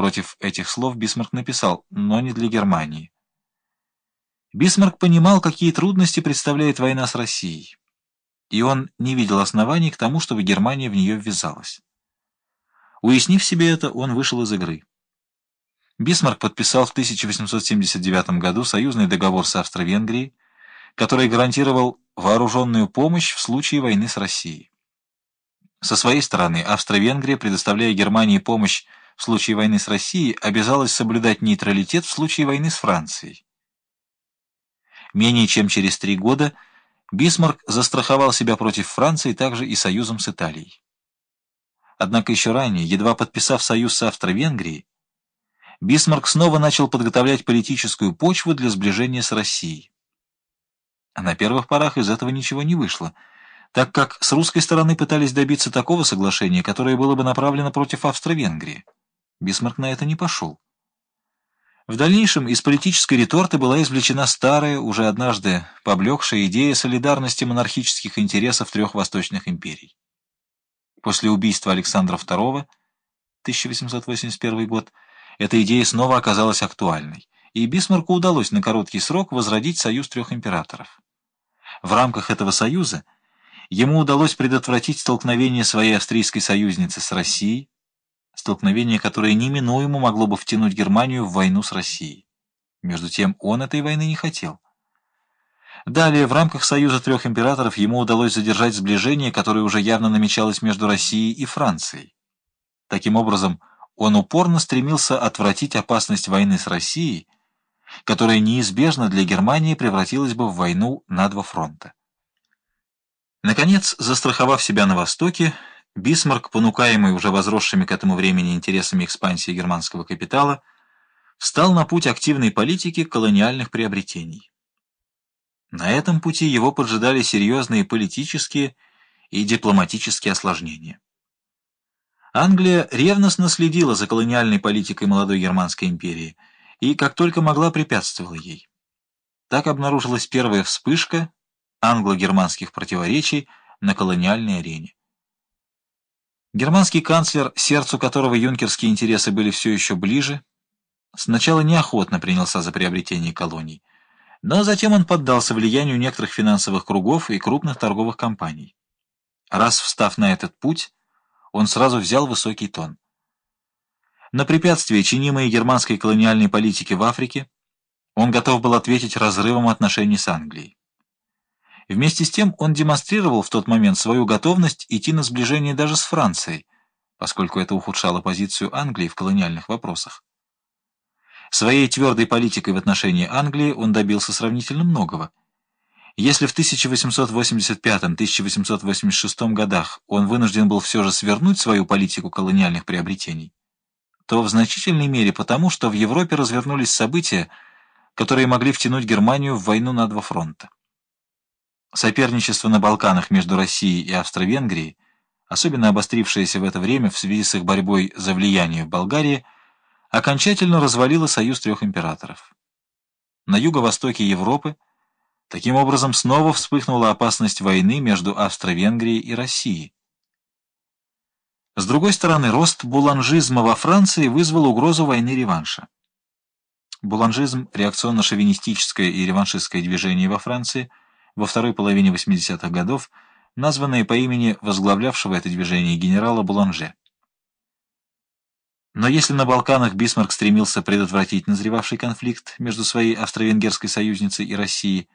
Против этих слов Бисмарк написал «но не для Германии». Бисмарк понимал, какие трудности представляет война с Россией, и он не видел оснований к тому, чтобы Германия в нее ввязалась. Уяснив себе это, он вышел из игры. Бисмарк подписал в 1879 году союзный договор с Австро-Венгрией, который гарантировал вооруженную помощь в случае войны с Россией. Со своей стороны, Австро-Венгрия, предоставляя Германии помощь в случае войны с Россией, обязалась соблюдать нейтралитет в случае войны с Францией. Менее чем через три года Бисмарк застраховал себя против Франции также и союзом с Италией. Однако еще ранее, едва подписав союз с Австро-Венгрией, Бисмарк снова начал подготовлять политическую почву для сближения с Россией. А на первых порах из этого ничего не вышло, так как с русской стороны пытались добиться такого соглашения, которое было бы направлено против Австро-Венгрии. Бисмарк на это не пошел. В дальнейшем из политической реторты была извлечена старая, уже однажды поблекшая идея солидарности монархических интересов трех восточных империй. После убийства Александра II, 1881 год, эта идея снова оказалась актуальной, и Бисмарку удалось на короткий срок возродить союз трех императоров. В рамках этого союза ему удалось предотвратить столкновение своей австрийской союзницы с Россией, столкновение, которое неминуемо могло бы втянуть Германию в войну с Россией. Между тем он этой войны не хотел. Далее, в рамках Союза трех императоров ему удалось задержать сближение, которое уже явно намечалось между Россией и Францией. Таким образом, он упорно стремился отвратить опасность войны с Россией, которая неизбежно для Германии превратилась бы в войну на два фронта. Наконец, застраховав себя на Востоке, Бисмарк, понукаемый уже возросшими к этому времени интересами экспансии германского капитала, встал на путь активной политики колониальных приобретений. На этом пути его поджидали серьезные политические и дипломатические осложнения. Англия ревностно следила за колониальной политикой молодой Германской империи и, как только могла, препятствовала ей. Так обнаружилась первая вспышка англо-германских противоречий на колониальной арене. Германский канцлер, сердцу которого юнкерские интересы были все еще ближе, сначала неохотно принялся за приобретение колоний, но затем он поддался влиянию некоторых финансовых кругов и крупных торговых компаний. Раз встав на этот путь, он сразу взял высокий тон. На препятствия, чинимые германской колониальной политике в Африке, он готов был ответить разрывом отношений с Англией. Вместе с тем он демонстрировал в тот момент свою готовность идти на сближение даже с Францией, поскольку это ухудшало позицию Англии в колониальных вопросах. Своей твердой политикой в отношении Англии он добился сравнительно многого. Если в 1885-1886 годах он вынужден был все же свернуть свою политику колониальных приобретений, то в значительной мере потому, что в Европе развернулись события, которые могли втянуть Германию в войну на два фронта. Соперничество на Балканах между Россией и Австро-Венгрией, особенно обострившееся в это время в связи с их борьбой за влияние в Болгарии, окончательно развалило союз трех императоров. На юго-востоке Европы таким образом снова вспыхнула опасность войны между Австро-Венгрией и Россией. С другой стороны, рост буланжизма во Франции вызвал угрозу войны-реванша. Буланжизм – реакционно-шовинистическое и реваншистское движение во Франции – во второй половине 80-х годов, названные по имени возглавлявшего это движение генерала Буланже. Но если на Балканах Бисмарк стремился предотвратить назревавший конфликт между своей австро-венгерской союзницей и Россией,